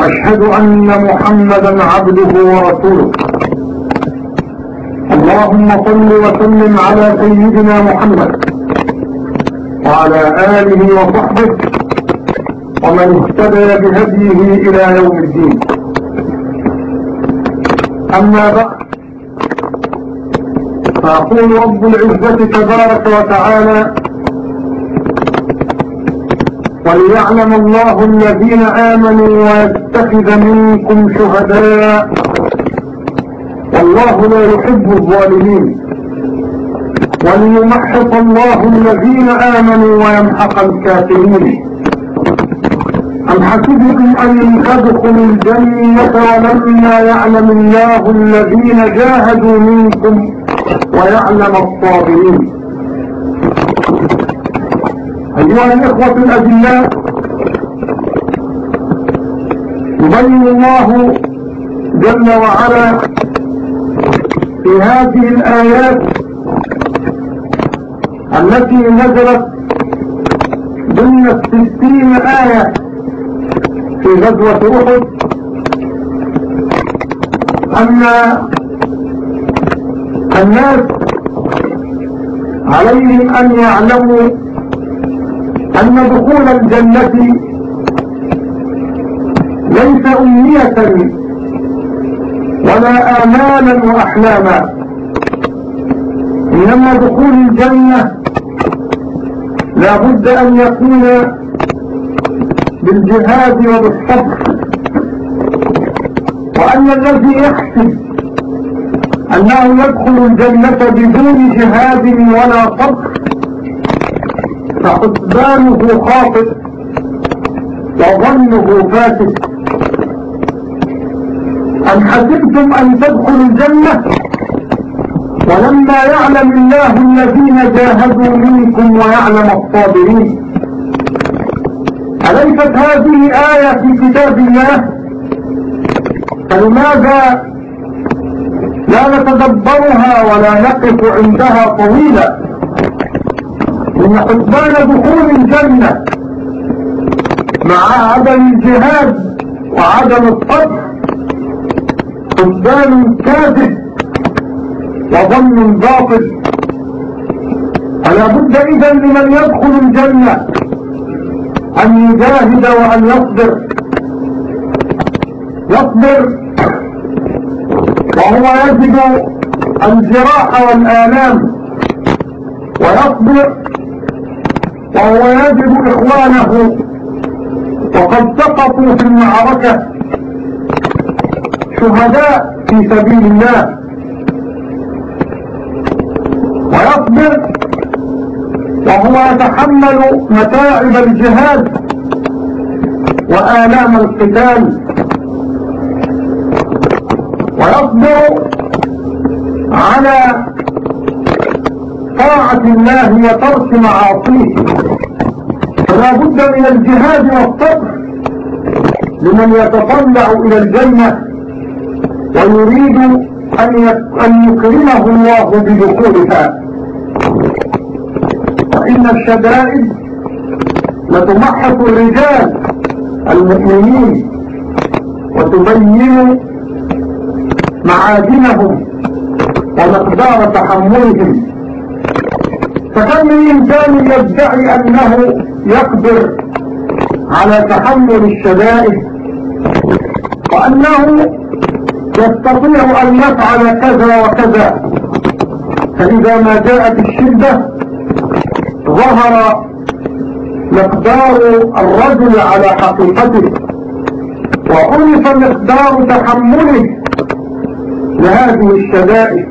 وأشهد أن محمدا عبده ورسوله. اللهم صل وسلم على سيدنا محمد وعلى آله وصحبه ومن اهتدى بهديه إلى يوم الدين. أما بعد فيقول رب العزة تبارك وتعالى وليعلم الله الذين آمنوا ويتخذ منكم شهداء. والله لا يحب الظالمين. وليمحص الله الذين آمنوا ويمحق الكافرين. أم حسبتم أن تدخلوا الجنة ولما يعلم الله الذين جاهدوا منكم ويعلم الصابرين؟ أيها الإخوة الأدلاء يبين الله جل وعلا في هذه الآيات التي نزلت ضمن الستين آية في غزوة أحد أن الناس عليهم أن يعلموا أن دخول الجنة ليس أمنية ولا آمالا وأحلاما. إنما دخول الجنة لا بد أن يكون بالجهاد وبالصبر وأن الذي يحسب أنه يدخل الجنة بدون جهاد ولا صبر. فحسبانه خاطئ وظنه فاسد. أم حسبتم أن تدخلوا الجنة؟ ولما يعلم الله الذين جاهدوا منكم ويعلم الصابرين. أليست هذه آية في كتاب الله؟ فلماذا لا نتدبرها ولا نقف عندها طويلا؟ إن حسبان دخول الجنة مع عدم الجهاد وعدم الصبر حسبان كاذب وظن باطل. فلا بد إذا لمن يدخل الجنة أن يجاهد وأن يصبر. يصبر. وهو يجد الجراح والآلام ويصبر. وهو يجد إخوانه. وقد سقطوا في المعركة شهداء في سبيل الله. ويصبر وهو يتحمل متاعب الجهاد وآلام القتال. ويصبر على طاعة الله وترك معاصيه. فلا بد من الجهاد والصبر لمن يتطلع إلى الجنة ويريد أن يكرمه الله بدخولها. وإن الشدائد لتمحص الرجال المؤمنين وتبين معادنهم ومقدار تحملهم. فكم من إنسان يدعي أنه يقدر على تحمل الشدائد وأنه يستطيع أن يفعل كذا وكذا؟ فإذا ما جاءت الشدة ظهر مقدار الرجل على حقيقته وعرف مقدار تحمله لهذه الشدائد.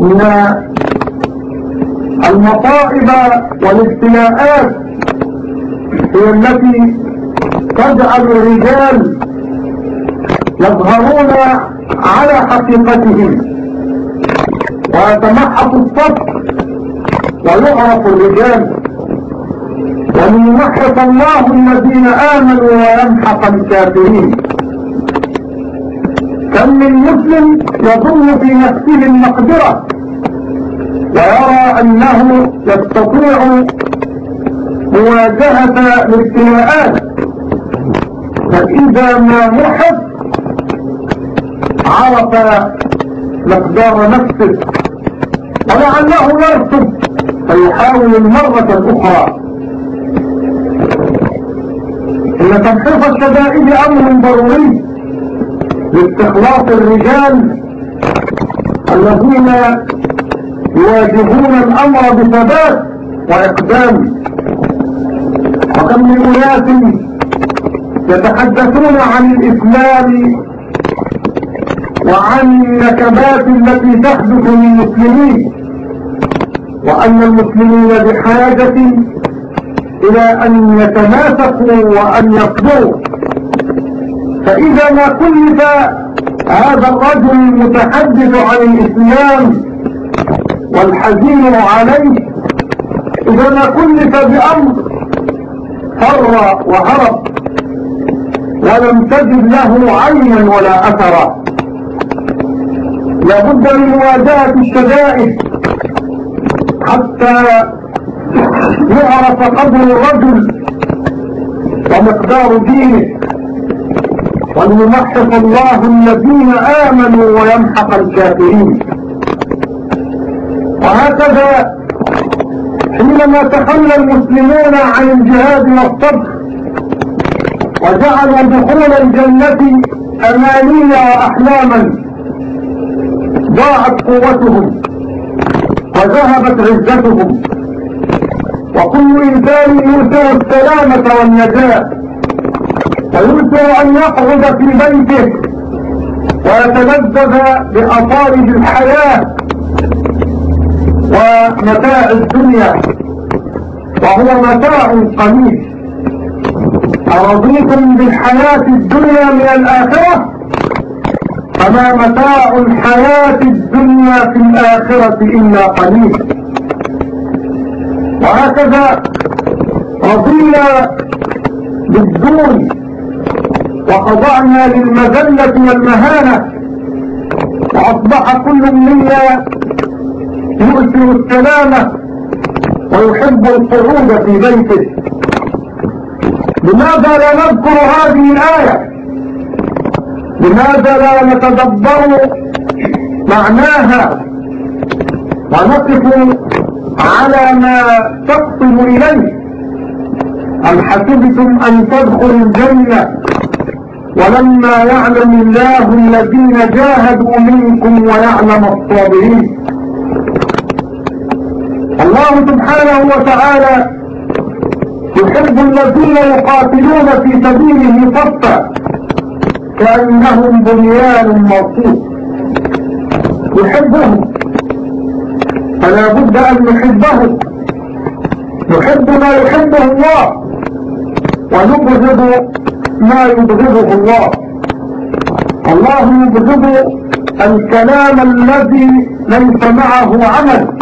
من المصائب والابتلاءات هي التي تجعل الرجال يظهرون على حقيقتهم. ويتمحق الصف ويعرف الرجال. وليمحق الله الذين آمنوا ويمحق الكافرين. كم من مسلم يظن في نفسه المقدرة ويرى أنه يستطيع مواجهة الابتلاءات. فإذا ما محب عرف مقدار نفسه ولعله يرتب فيحاول المرة الأخرى إن تنحيف الشدائد أمر ضروري لاستخلاص الرجال الذين يواجهون الأمر بثبات وإقدام. وكم من أناس يتحدثون عن الإسلام وعن النكبات التي تحدث للمسلمين وأن المسلمين بحاجة إلى أن يتماسكوا وأن يصبروا. فإذا ما كلف هذا الرجل المتحدث عن الإسلام والحزين عليه إذا ما كلف بأمر فر وهرب ولم تجد له عينا ولا أثرا. لابد من مواجهة الشدائد حتى يعرف قدر الرجل ومقدار دينه. وليمحق الله الذين آمنوا ويمحق الكافرين. وهكذا حينما تخلى المسلمون عن الجهاد والصبر وجعلوا دخول الجنة أمانية وأحلاما ضاعت قوتهم وذهبت عزتهم. وكل إنسان يرسل السلامة والنجاة ويرسل أن يقعد في بيته ويتلذذ بأطارب الحياة. ومتاع الدنيا وهو متاع قليل. أرضيكم بالحياة الدنيا من الآخرة؟ فما متاع الحياة الدنيا في الآخرة إلا قليل. وهكذا رضينا بالدون وخضعنا للمذلة والمهانة وأصبح كل منا يؤثر السلامة ويحب القعود في بيته. لماذا لا نذكر هذه الآية؟ لماذا لا نتدبر معناها؟ ونقف على ما تقصد إليه. أم حسبتم أن تدخلوا الجنة ولما يعلم الله الذين جاهدوا منكم ويعلم الصابرين؟ الله سبحانه وتعالى يحب الذين يقاتلون في سبيله صفا كأنهم بنيان مرصوص يحبهم. فلا بد أن نحبه نحب ما يحبه الله ونبغض ما يبغضه الله. الله يبغض الكلام الذي ليس معه عمل.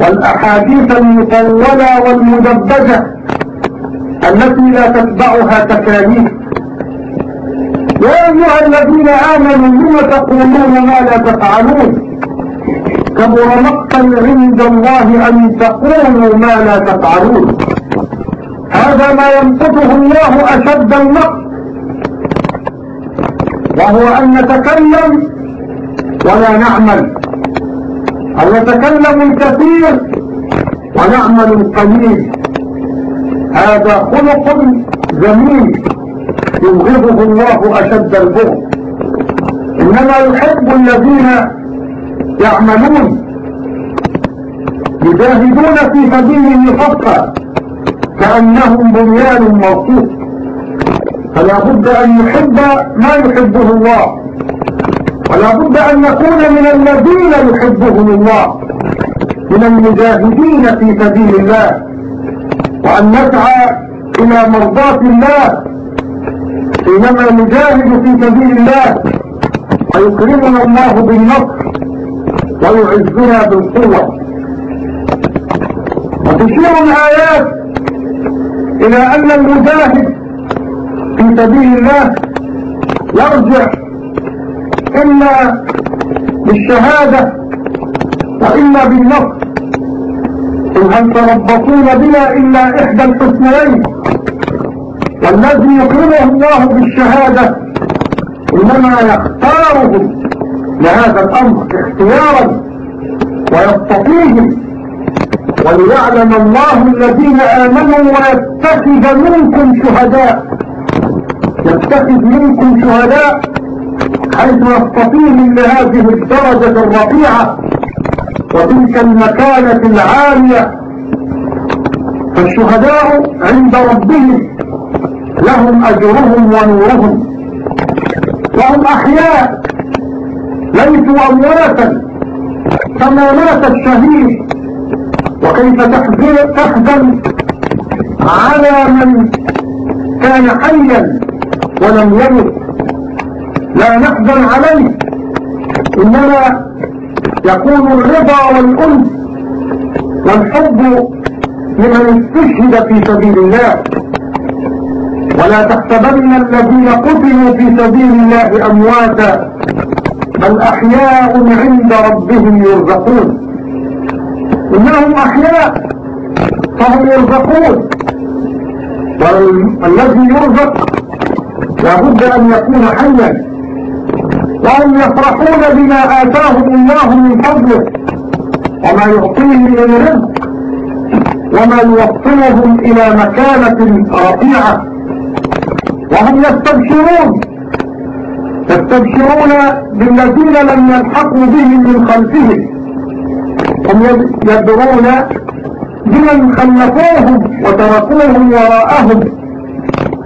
والأحاديث المطولة والمدبجة التي لا تتبعها تكاليف. يا أيها الذين آمنوا لم تقولون ما لا تفعلون؟ كبر مقتا عند الله أن تقولوا ما لا تفعلون. هذا ما ينقضه الله أشد النقص وهو أن نتكلم ولا نعمل. أو نتكلم الكثير ونعمل القليل. هذا خلق جميل يبغضه الله أشد البغض. إنما يحب الذين يعملون. يجاهدون في سبيله حقا كأنهم بنيان موصوف فلا بد أن يحب ما يحبه الله. ولا بد أن نكون من الذين يحبهم الله من المجاهدين في سبيل الله وأن نسعى إلى مرضاة الله حينما نجاهد في سبيل الله ويكرمنا الله بالنصر ويعزنا بالقوة. وتشير الآيات إلى أن المجاهد في سبيل الله يرجع إما بالشهادة وإما بالنصر إن هل تربصون بنا إلا إحدى الحسنين والذي يكرمه الله بالشهادة. إنما يختاره لهذا الأمر اختيارا ويصطفيهم وليعلم الله الذين آمنوا ويتخذ منكم شهداء. يتخذ منكم شهداء حيث يصطفيهم لهذه الدرجة الرفيعة وتلك المكانة العالية فالشهداء عند ربهم لهم أجرهم ونورهم. وهم أحياء ليسوا أمواتا كما مات الشهيد. وكيف تحزن على من كان حيا ولم يمت؟ لا نحزن عليه. إنما يكون الرضا والأنس والحب لمن استشهد في سبيل الله. ولا تحسبن الذين قتلوا في سبيل الله أمواتا بل أحياء عند ربهم يرزقون. إنهم أحياء فهم يرزقون. والذي يرزق لابد أن يكون حيا. وهم يفرحون بما آتاهم الله من فضله وما يعطيه من رزق وما يوصلهم إلى مكانة رفيعة. وهم يستبشرون يستبشرون بالذين لم يلحقوا بهم من خلفهم. هم يدرون بمن خلفوهم وتركوهم وراءهم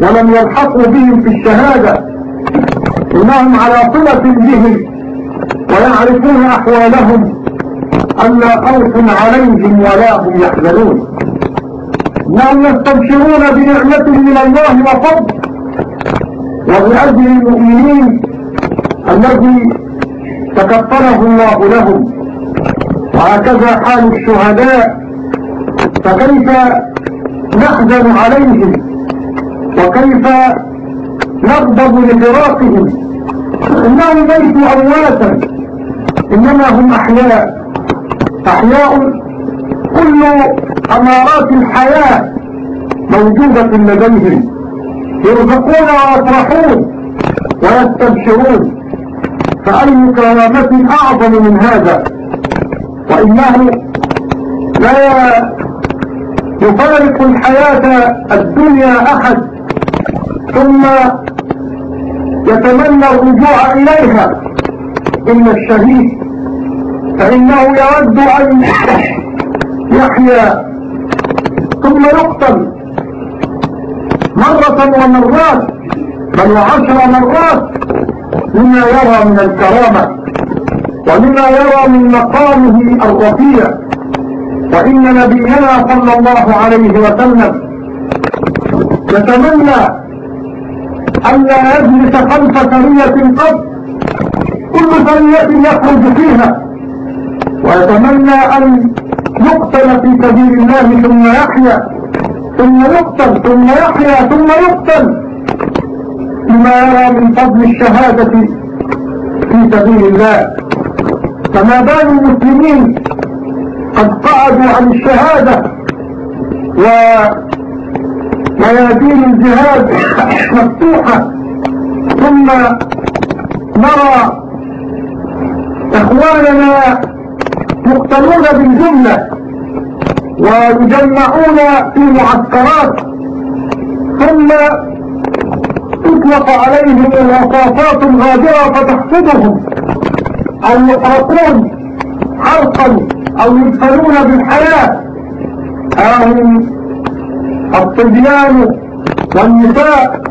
ولم يلحقوا بهم في الشهادة. إنهم على صلة بهم ويعرفون أحوالهم أن لا خوف عليهم ولا هم يحزنون. إنهم يستبشرون بنعمة من الله وفضل وبأجل المؤمنين الذي تكفله الله لهم. وهكذا حال الشهداء فكيف نحزن عليهم؟ وكيف نغضب لفراقهم. إنهم ليسوا امواتا إنما هم أحياء. أحياء كل أمارات الحياة موجودة لديهم. يرزقون ويفرحون ويستبشرون. فأي كرامة أعظم من هذا؟ وإنه لا يفارق الحياة الدنيا أحد. ثم يتمنى الرجوع إليها. إلا الشهيد فإنه يود أن يحيا. ثم يقتل مرة ومرات بل وعشر مرات لما يرى من الكرامة ولما يرى من مقامه الرفيع وإن نبينا صلى الله عليه وسلم يتمنى أن لا يجلس خلف سرية قط. كل سرية يخرج فيها. ويتمنى أن يقتل في سبيل الله ثم يحيا. ثم يقتل ثم يحيا ثم يقتل. لما يرى من فضل الشهادة في سبيل الله. فما بال المسلمين قد قعدوا عن الشهادة. و ميادين الجهاد مفتوحة. ثم نرى إخواننا يقتلون بالجملة ويجمعون في معسكرات. ثم تطلق عليهم الوصافات الغادرة فتحفظهم أو يحرقون حرقا أو يدخلون بالحياة. هم الصبيان والنساء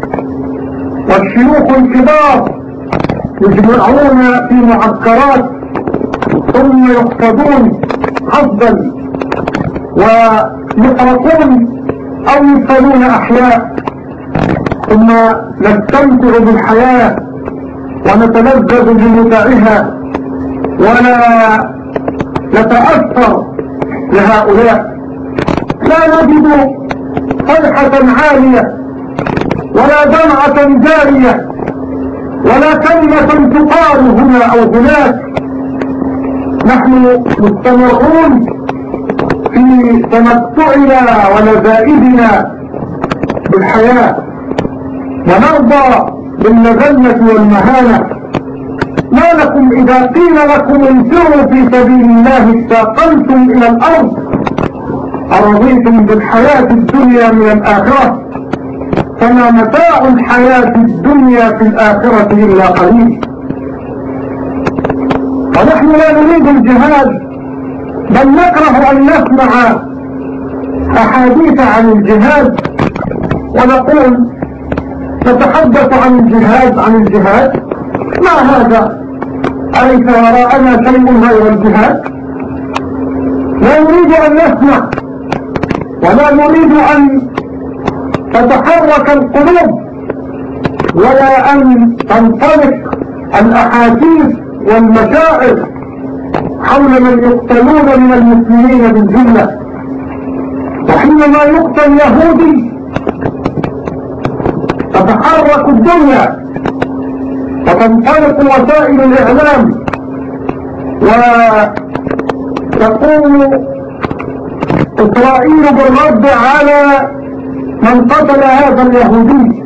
والشيوخ الكبار يجمعون في معسكرات ثم يقصدون حظا ويحرقون أو يدفنون أحياء. ثم نستمتع بالحياة ونتلذذ بمتعها ولا نتأثر لهؤلاء. لا نجد فرحة عالية ولا دمعة جارية ولا كلمة تقال هنا أو هناك. نحن مستمرون في تمتعنا ولذائذنا بالحياة ونرضى بالمذلة والمهانة. ما لكم إذا قيل لكم انفروا في سبيل الله استاقلتم إلى الأرض أرضيتم بالحياة الدنيا من الآخرة؟ فما متاع الحياة الدنيا في الآخرة إلا قليل. ونحن لا نريد الجهاد بل نكره أن نسمع أحاديث عن الجهاد ونقول نتحدث عن الجهاد عن الجهاد. ما هذا؟ أليس وراءنا شيء غير الجهاد؟ لا نريد أن نسمع. ولا نريد أن تتحرك القلوب ولا أن تنطلق الأحاسيس والمشاعر حول من يقتلون من المسلمين بالجملة وحينما يقتل يهودي. تتحرك الدنيا. وتنطلق وسائل الإعلام. وتقوم إسرائيل بالرد على من قتل هذا اليهودي.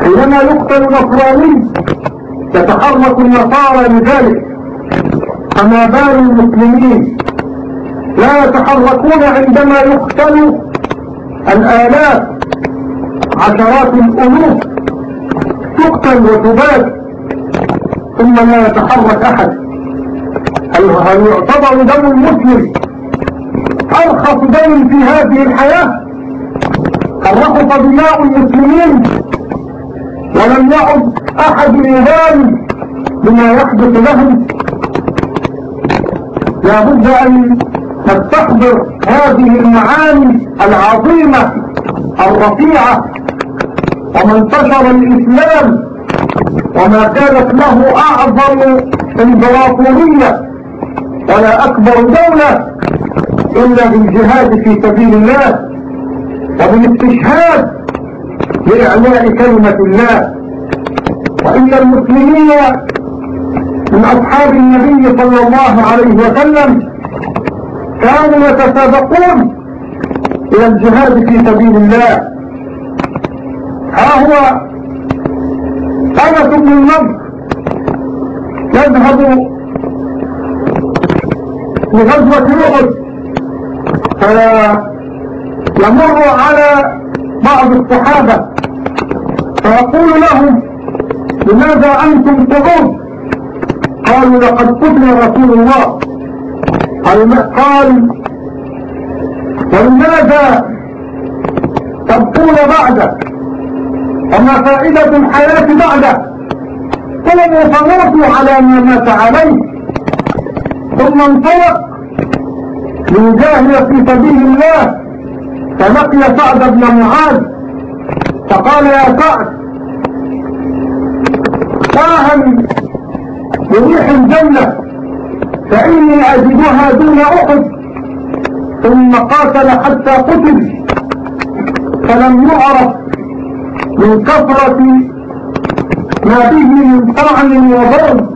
حينما يقتل نصراني يتحرك النصارى لذلك. فما بال المسلمين؟ لا يتحركون عندما يقتل الآلاف عشرات الألوف تقتل وتبات ثم لا يتحرك أحد. هل يعتبر دم المسلم؟ أرخص دم في هذه الحياة. فرخص دماء المسلمين ولم يعد أحد يبالي بما يحدث لهم. لابد أن نستحضر هذه المعاني العظيمة الرفيعة وما انتشر الإسلام وما كانت له أعظم إمبراطورية. ولا أكبر دولة إلا بالجهاد في سبيل الله وبالاستشهاد لإعلاء كلمة الله. وإن المسلمين من أصحاب النبي صلى الله عليه وسلم كانوا يتسابقون إلى الجهاد في سبيل الله. ها هو أنس بن النضر يذهب لغزوة أحد يمر على بعض الصحابة. فيقول لهم لماذا أنتم قعود قالوا لقد قتل رسول الله. قال ولماذا تبقون بعده؟ وما فائدة الحياة بعده؟ قوموا فموتوا على ما مات عليه. ثم انطلق ليجاهد في سبيل الله فلقي سعد بن معاذ فقال يا سعد ساهم بريح الجنة فإني أجدها دون أحد. ثم قاتل حتى قتل فلم يعرف من كثرة ما به من طعن وضرب.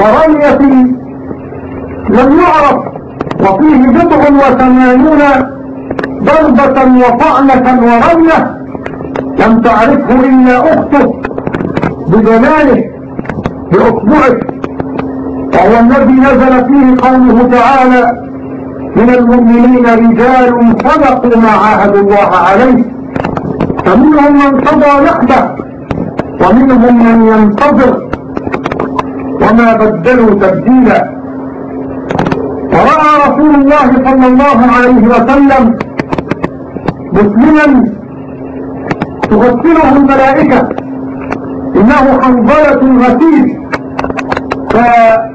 ورمية لم يعرف وفيه بضع وثمانون ضربة وطعنة ورمية لم تعرفه إلا أخته بجماله بأصبعه وهو الذي نزل فيه قوله تعالى من المؤمنين رجال صدقوا ما عاهدوا الله عليه فمنهم من قضى نحبه ومنهم من ينتظر وما بدلوا تبديلا. ورأى رسول الله صلى الله عليه وسلم مسلما تغسله الملائكة. إنه حنظلة غسيل. فأمر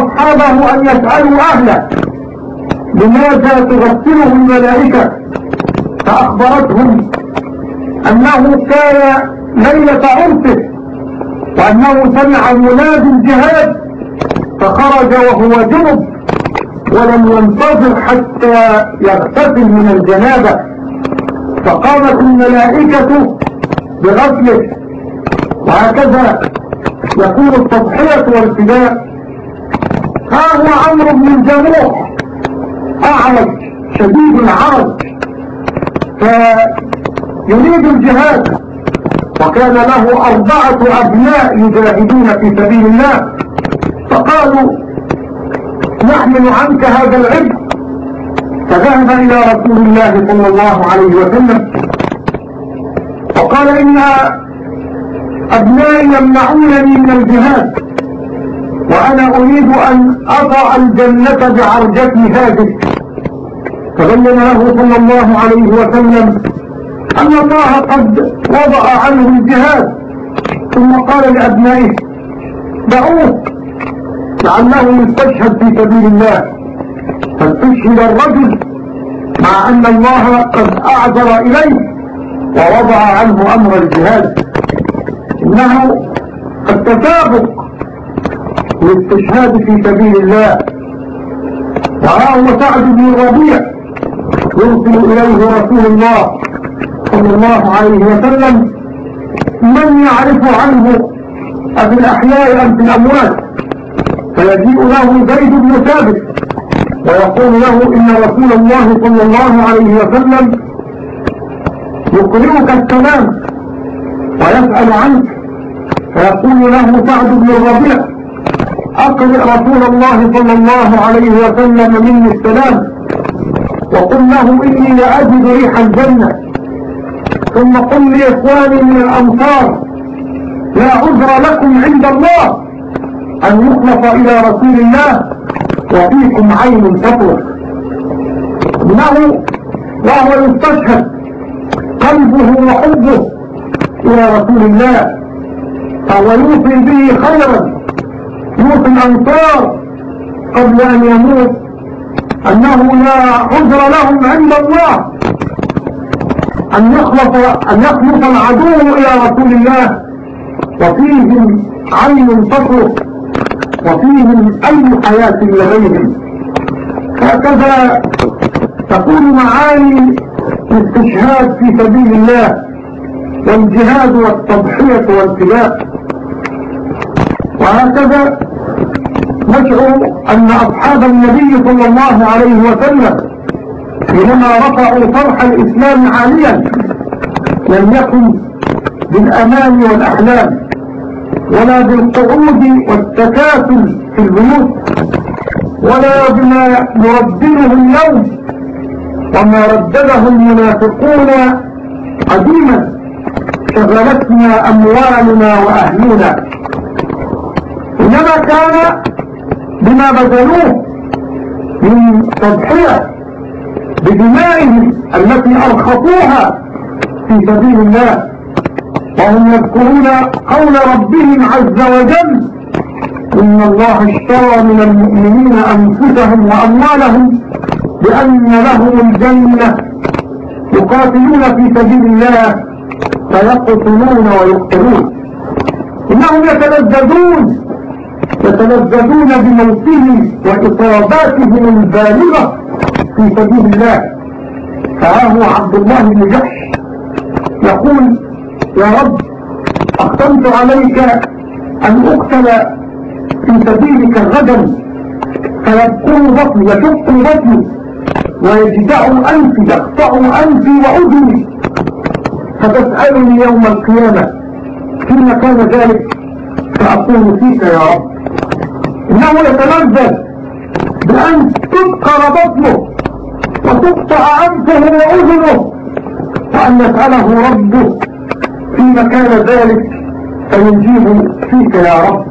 أصحابه أن يسألوا أهله لماذا تغسله الملائكة؟ فأخبرتهم أنه كان ليلة عرفه وأنه سمع مناد الجهاد فخرج وهو جنب ولم ينتظر حتى يغتسل من الجنابة. فقامت الملائكة بغسله. وهكذا يكون التضحية والفداء ها هو عمرو بن الجموح أعرج شديد العرج. فيريد الجهاد. وكان له أربعة أبناء يجاهدون في سبيل الله. فقالوا نحمل عنك هذا العبد. فذهب إلى رسول الله صلى الله عليه وسلم. وقال إن أبنائي يمنعونني من الجهاد وأنا أريد أن أضع الجنة بعرجتي هذه. فبين له صلى الله عليه وسلم أن الله قد وضع عنه الجهاد ثم قال لأبنائه دعوه لعله يستشهد في سبيل الله. فاستشهد الرجل مع أن الله قد أعذر إليه ووضع عنه أمر الجهاد. إنه التسابق للاستشهاد في سبيل الله. وها هو سعد بن ربيع يرسل إليه رسول الله. صلى الله عليه وسلم من يعرف عنه أفي الأحياء أم في الأموات فيجيء له زيد بن ثابت ويقول له إن رسول الله صلى الله عليه وسلم يقرئك السلام ويسأل عنك فيقول له سعد بن الربيع أقرئ رسول الله صلى الله عليه وسلم مني السلام وقل له إني لأجد ريح الجنة. ثم قل لإخواني من الأنصار لا عذر لكم عند الله أن يخلص إلى رسول الله وفيكم عين تطرق إنه وهو يستشهد قلبه وحبه إلى رسول الله فهو يوصي به خيرا يوصي الأنصار قبل أن يموت أنه لا عذر لهم عند الله. أن يخلص أن يخلص العدو إلى رسول الله وفيهم عين تطرق وفيهم أي حياة لغيرهم هكذا تكون معاني الاستشهاد في سبيل الله والجهاد والتضحية والفداء وهكذا نشعر أن أصحاب النبي صلى الله عليه وسلم حينما رفعوا فرح الإسلام عاليا. لم يكن بالأمان والأحلام ولا بالقعود والتكاسل في البيوت ولا بما يردده اليوم وما ردده المنافقون قديما. شغلتنا أموالنا وأهلنا. إنما كان بما بذلوه من تضحية بدمائهم التي أرخصوها في سبيل الله. وهم يذكرون قول ربهم عز وجل إن الله اشترى من المؤمنين أنفسهم وأموالهم بأن لهم الجنة. يقاتلون في سبيل الله فيقتلون ويقتلون. إنهم يتلذذون يتلذذون بموتهم وإصاباتهم البالغة. في سبيل الله. فها هو عبد الله بن جحش. يقول يا رب أقسمت عليك أن أقتل في سبيلك غدا فيبقر بطني يشق بطني. ويجدع أنفي يقطع أنفي وأذني. فتسألني يوم القيامة فيما كان ذلك؟ فأقول فيك يا رب. إنه يتنزل بأن تبقر بطنه. وتقطع أنفه وأذنه وأن يسأله ربه فيما كان ذلك فينجيه فيك يا رب.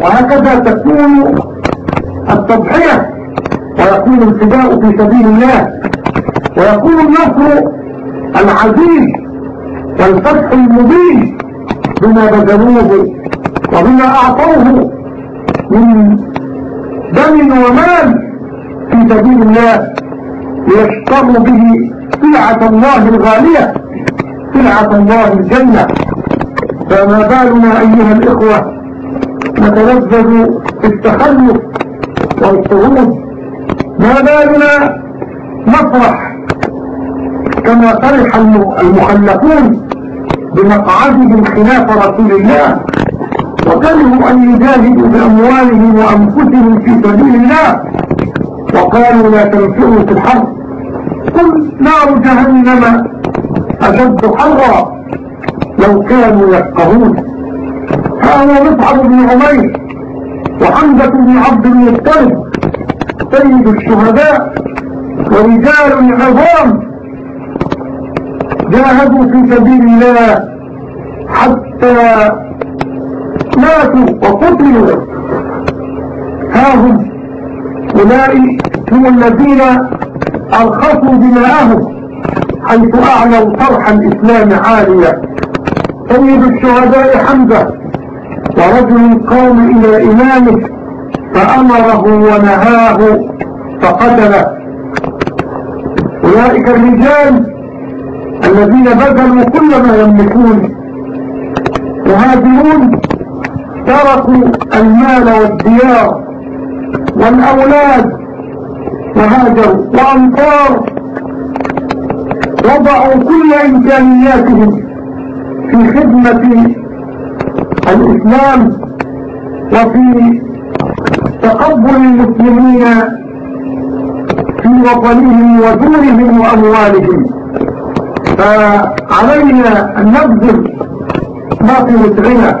وهكذا تكون التضحية ويكون الفداء في سبيل الله ويكون النصر العزيز والفتح المبين بما بذلوه وبما أعطوه من دم ومال في سبيل الله. ليشتروا به سلعة الله الغالية سلعة الله الجنة. فما بالنا أيها الإخوة نتلذذ في التخلف والصعود ما بالنا نفرح كما فرح المخلفون بمقعدهم خلاف رسول الله. وكرهوا أن يجاهدوا بأموالهم وأنفسهم في سبيل الله. وقالوا لا تنفروا في الحرب. قل نار جهنم أشد حرا لو كانوا يفقهون. هو مصعب بن عمير وحمزة بن عبد المطلب سيد الشهداء ورجال عظام جاهدوا في سبيل الله حتى ماتوا وقتلوا. ها هم أولئك هم الذين أرخصوا دماءهم حيث أعلوا طرح الإسلام عاليا. سيد الشهداء حمزة ورجل قام إلى إمامه فأمره ونهاه فقتله. أولئك الرجال الذين بذلوا كل ما يملكون. مهاجرون تركوا المال والديار. والأولاد وهاجروا وأمطار وضعوا كل إمكانياتهم في خدمة الإسلام وفي تقبل المسلمين في وطنهم ودونهم وأموالهم. فعلينا أن نبذل ما في وسعنا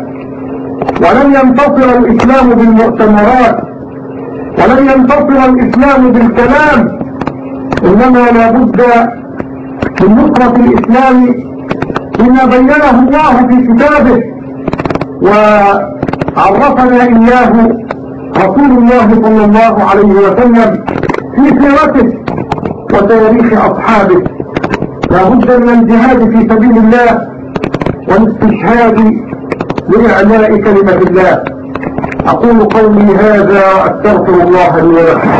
ولن ينتصر الإسلام بالمؤتمرات ولن ينتصر الإسلام بالكلام. إنما لا بد من نصرة الإسلام بما بينه الله في كتابه. وعرفنا إياه رسول الله صلى الله عليه وسلم في سيرته وتاريخ أصحابه. لا بد من الجهاد في سبيل الله والاستشهاد لإعلاء كلمة الله. أقول قولي هذا وأستغفر الله لي ولكم.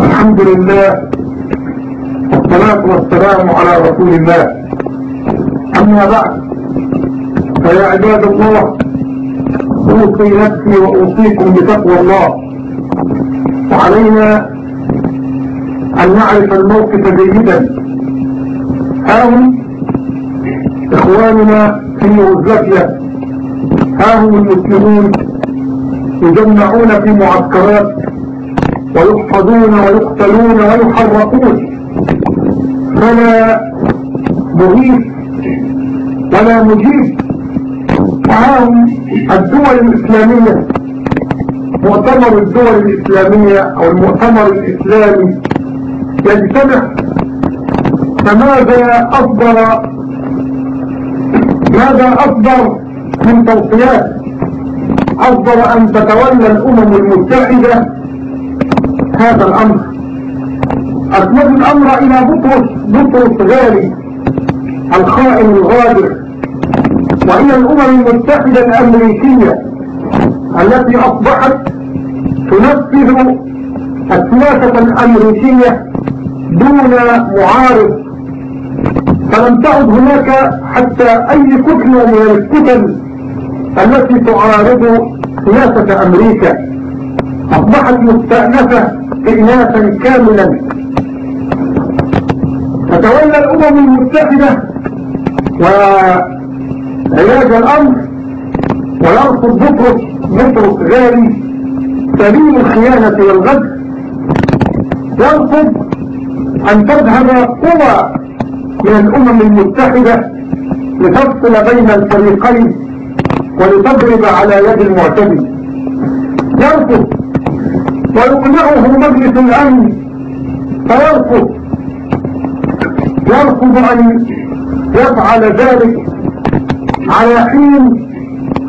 الحمد لله والسلام على رسول الله. أما بعد فيا عباد الله أوصي نفسي وأوصيكم بتقوى الله. وعلينا أن نعرف الموقف جيدا. هاهم إخواننا في يوزافيا هاهم المسلمون؟ يجمعون في معسكرات ويحفظون ويقتلون ويحرقون. فلا مغيث ولا مجيب. وهاهم الدول الإسلامية مؤتمر الدول الإسلامية أو المؤتمر الإسلامي يجتمع فماذا أصدر؟ ماذا أصدر من توصيات؟ أصدر أن تتولى الأمم المتحدة هذا الأمر. أسند الأمر إلى بطرس بطرس غالي الخائن الغادر وإلى الأمم المتحدة الأمريكية التي أصبحت تنفذ السياسة الأمريكية دون معارض. فلم تعد هناك حتى أي كتلة من الكتل التي تعارض سياسة أمريكا. أصبحت مستأنفة إناثا كاملا. تتولى الأمم المتحدة وعلاج الأمر ويرفض بطرس بطرس غالي سليم الخيانة والغدر يرفض أن تذهب قوى من الأمم المتحدة لتفصل بين الفريقين ولتضرب على يد المعتدي. يرفض ويقنعه مجلس الأمن. فيرفض يرفض أن يفعل ذلك على حين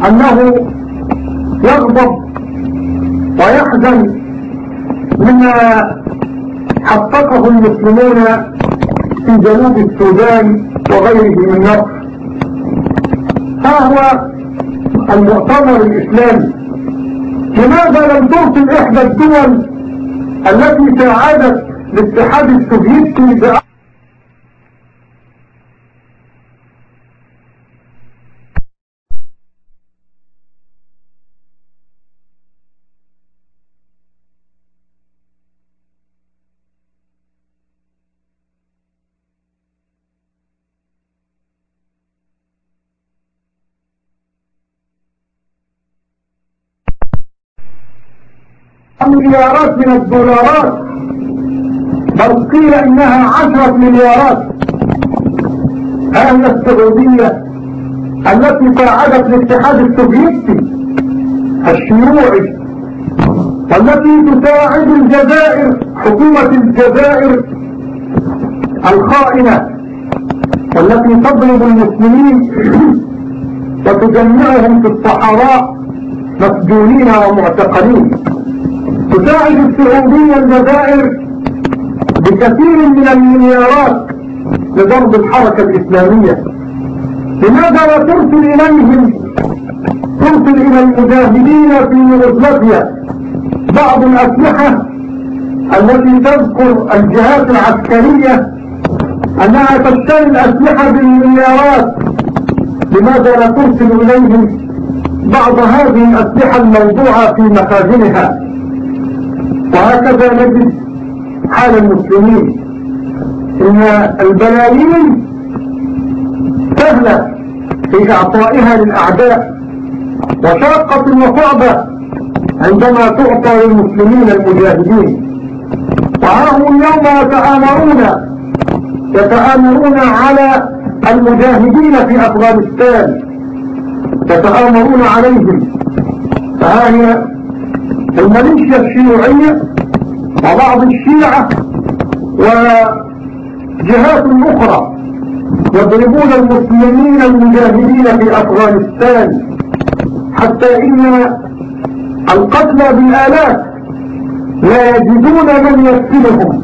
أنه يغضب ويحزن مما حققه المسلمون في جنوب السودان وغيره من نصر ها هو المؤتمر الإسلامي. لماذا لم ترسل إحدى الدول التي ساعدت الاتحاد السوفيتي مليارات من الدولارات. بل قيل إنها عشرة مليارات. أهل السعودية التي ساعدت الاتحاد السوفيتي الشيوعي والتي تساعد الجزائر حكومة الجزائر الخائنة والتي تضرب المسلمين وتجمعهم في الصحراء مسجونين ومعتقلين. تساعد السعودية الجزائر بكثير من المليارات لضرب الحركة الإسلامية. لماذا لا ترسل إليهم؟ ترسل إلى المجاهدين في يوغوسلافيا بعض الأسلحة التي تذكر الجهات العسكرية أنها تشتري الأسلحة بالمليارات. لماذا لا ترسل إليهم بعض هذه الأسلحة الموضوعة في مخازنها؟ وهكذا نجد حال المسلمين إن البلايين سهلة في إعطائها للأعداء وشاقة وصعبة عندما تعطى للمسلمين المجاهدين. وهم اليوم يتآمرون يتآمرون على المجاهدين في أفغانستان. يتآمرون عليهم. فها هي الميليشيا الشيوعية وبعض الشيعة وجهات أخرى يضربون المسلمين المجاهدين في أفغانستان حتى إن القتلى بالآلاف لا يجدون من يقتلهم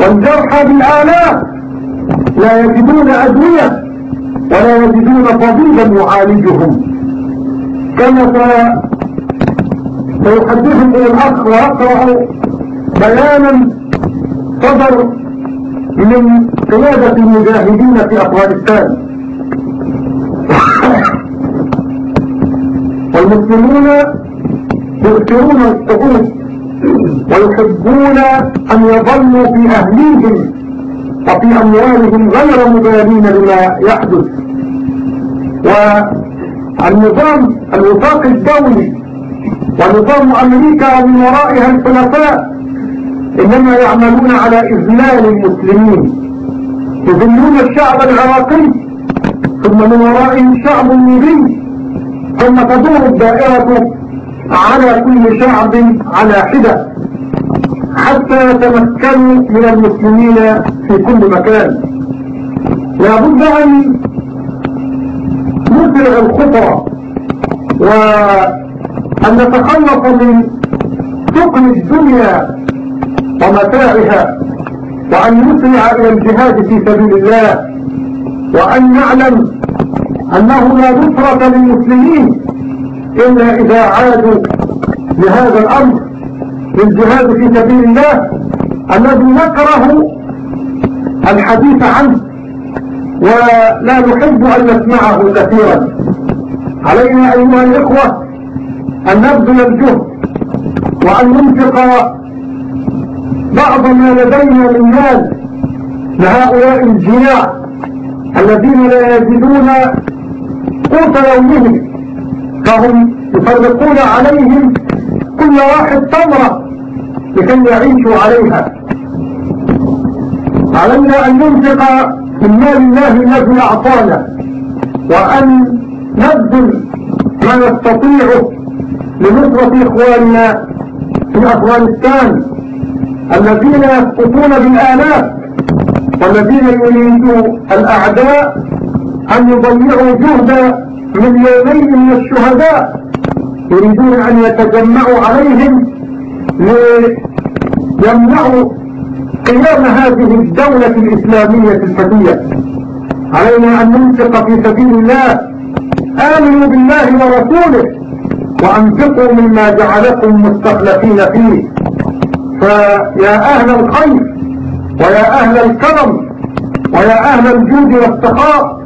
والجرحى بالآلاف لا يجدون أدوية ولا يجدون طبيبا يعالجهم. كما فيحدثني الأخ ويقرأ بيانا صدر من قيادة المجاهدين في أفغانستان. والمسلمون يؤثرون الصعود ويحبون أن يظلوا في أهليهم وفي أموالهم غير مبالين بما يحدث. والنظام الوفاق الدولي ونظام أمريكا ومن ورائها الحلفاء إنما يعملون على إذلال المسلمين. يذلون الشعب العراقي ثم من ورائهم الشعب الليبي ثم تدور الدائرة على كل شعب على حدة حتى يتمكنوا من المسلمين في كل مكان. لابد أن نسرع الخطى و أن نتخلص من ثقل الدنيا ومتاعها وأن نسرع إلى الجهاد في سبيل الله وأن نعلم أنه لا نصرة للمسلمين إلا إذا عادوا لهذا الأمر للجهاد في سبيل الله الذي نكره الحديث عنه ولا نحب أن نسمعه كثيرا. علينا أيها الإخوة أن نبذل الجهد وأن ننفق بعض ما لدينا من مال لهؤلاء الجياع الذين لا يجدون قوت يومهم فهم يفرقون عليهم كل واحد تمرة لكي يعيشوا عليها. علينا أن ننفق من مال الله الذي أعطانا وأن نبذل ما نستطيعه لنصرة إخواننا في أفغانستان الذين يسقطون بالآلاف والذين يريد الأعداء أن يضيعوا جهد مليونين من الشهداء يريدون أن يتجمعوا عليهم ليمنعوا قيام هذه الدولة الإسلامية الفتية. علينا أن ننفق في سبيل الله. آمنوا بالله ورسوله. وأنفقوا مما جعلكم مستخلفين فيه. فيا أهل الخير ويا أهل الكرم ويا أهل الجود والسخاء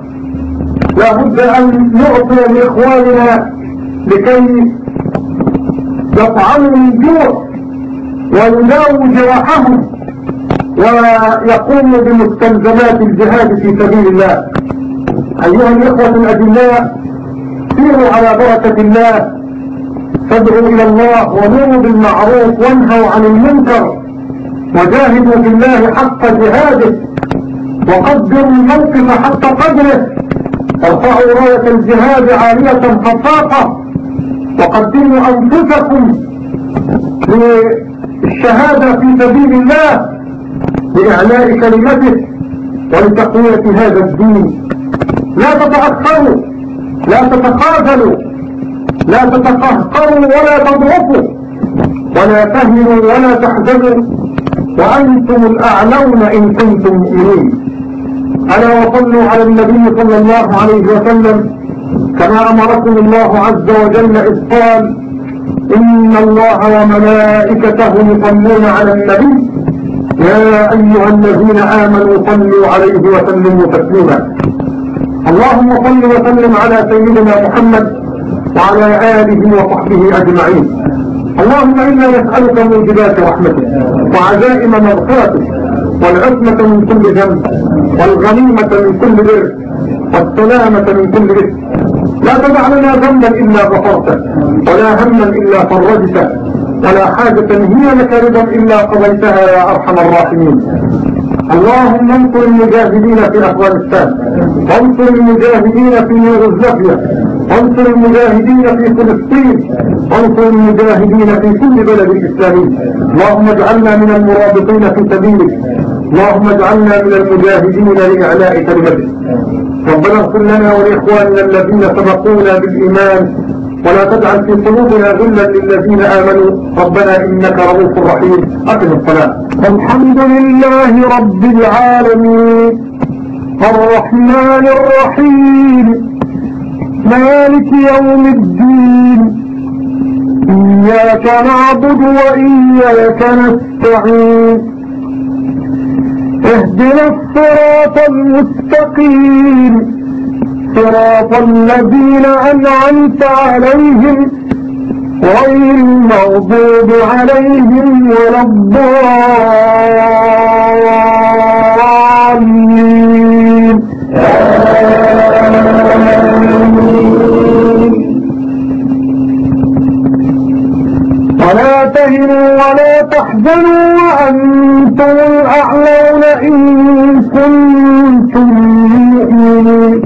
لا بد أن نعطي لإخواننا لكي يطعنوا من جوع ويداووا جراحهم ويقوموا بمستلزمات الجهاد في سبيل الله. أيها الإخوة الأدلاء سيروا على بركة الله. فادعوا إلى الله ونوروا بالمعروف وانهوا عن المنكر وجاهدوا في الله حق جهاده وقدروا الموقف حق قدره ارفعوا راية الجهاد عالية خفاقة وقدموا أنفسكم للشهادة في سبيل الله لإعلاء كلمته ولتقوية هذا الدين. لا تتأخروا لا تتخاذلوا. لا تتقهقروا ولا تضعفوا ولا تهنوا ولا تحزنوا وأنتم الأعلون إن كنتم مؤمنين. ألا وصلوا على النبي صلى الله عليه وسلم كما أمركم الله عز وجل إذ قال إن الله وملائكته يصلون على النبي. يا أيها الذين آمنوا صلوا عليه وسلموا تسليما. اللهم صل وسلم على سيدنا محمد وعلى آله وصحبه أجمعين. اللهم إنا نسألك موجبات رحمتك وعزائم مغفرتك والعصمة من كل ذنب والغنيمة من كل بر والسلامة من كل إثم لا تدع لنا ذنبا إلا غفرته ولا هما إلا فرجته ولا حاجة هي لك رضا إلا قضيتها يا أرحم الراحمين. اللهم انصر المجاهدين في أفغانستان وانصر المجاهدين في يوغوسلافيا وانصر المجاهدين في فلسطين وانصر المجاهدين في كل بلد إسلامي. اللهم اجعلنا من المرابطين في سبيلك. اللهم اجعلنا من المجاهدين لإعلاء كلمتك. ربنا اغفر لنا ولإخواننا الذين سبقونا بالإيمان ولا تجعل في قلوبنا غلا للذين آمنوا. ربنا إنك رؤوف رحيم. أقم الصلاة. الحمد لله رب العالمين. الرحمن الرحيم. مالك يوم الدين. إياك نعبد وإياك نستعين. اهدنا الصراط المستقيم. صراط الذين أنعمت عليهم غير المغضوب عليهم ولا الضالين. ولا تهنوا ولا تحزنوا وأنتم الأعلون إن كنتم مؤمنين.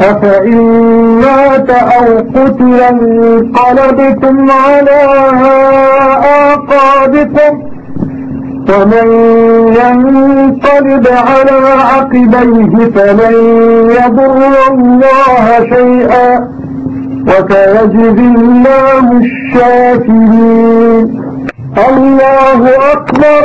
أفإن مات أو قتل انقلبتم على آقابكم ومن ينقلب على عقبيه فلن يضر الله شيئا وسيجزي الله الشاكرين. الله أكبر.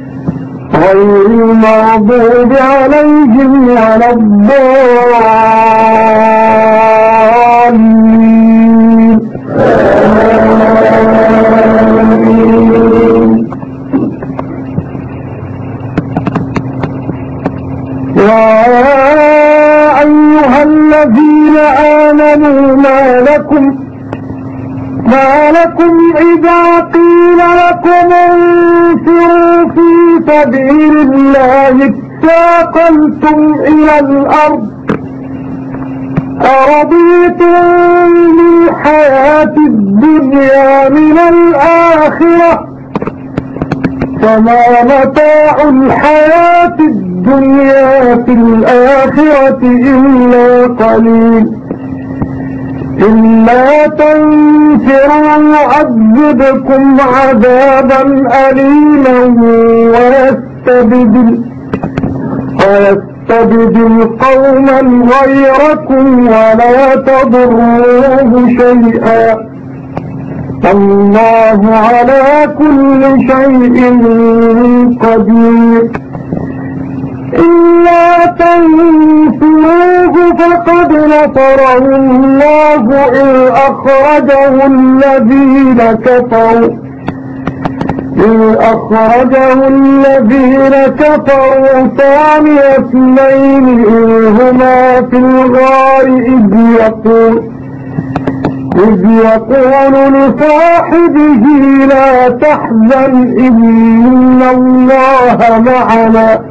غير المغضوب عليهم ولا الضالين. يا أيها الذين آمنوا ما لكم ما لكم إذا قيل لكم انفروا في سبيل الله اتاقلتم إلى الأرض أرضيتم بالحياة الدنيا من الآخرة فما متاع الحياة الدنيا في الآخرة إلا قليل إلا تنفروا يعذبكم عذابا أليما ويستبدل ويستبدل قوما غيركم ولا تضروه شيئا. الله على كل شيء قدير. إلا تنسوه فقد نصره الله أخرجه الذين كفروا. إذ أخرجه الذين كفروا ثاني اثنين إذ هما في الغار إذ يقول إذ يقول لصاحبه لا تحزن إن الله معنا.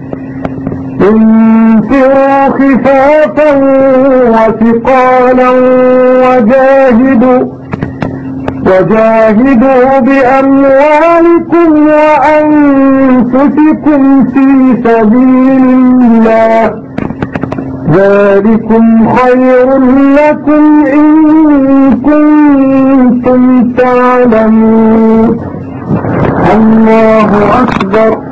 انفروا خفافا وثقالا وجاهدوا وجاهدوا بأموالكم وأنفسكم في سبيل الله. ذلكم خير لكم إن كنتم تعلمون. الله أكبر.